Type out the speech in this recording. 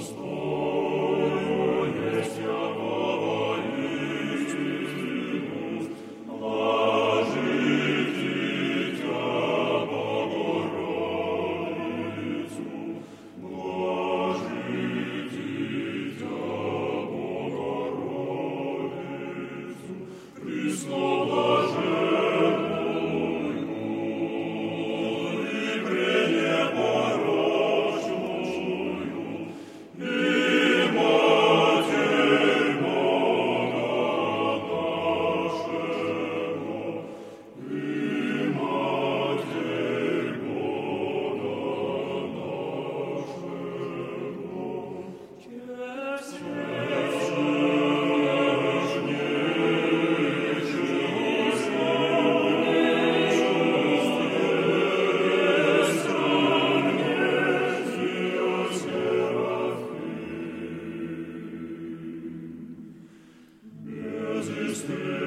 Christus Christus.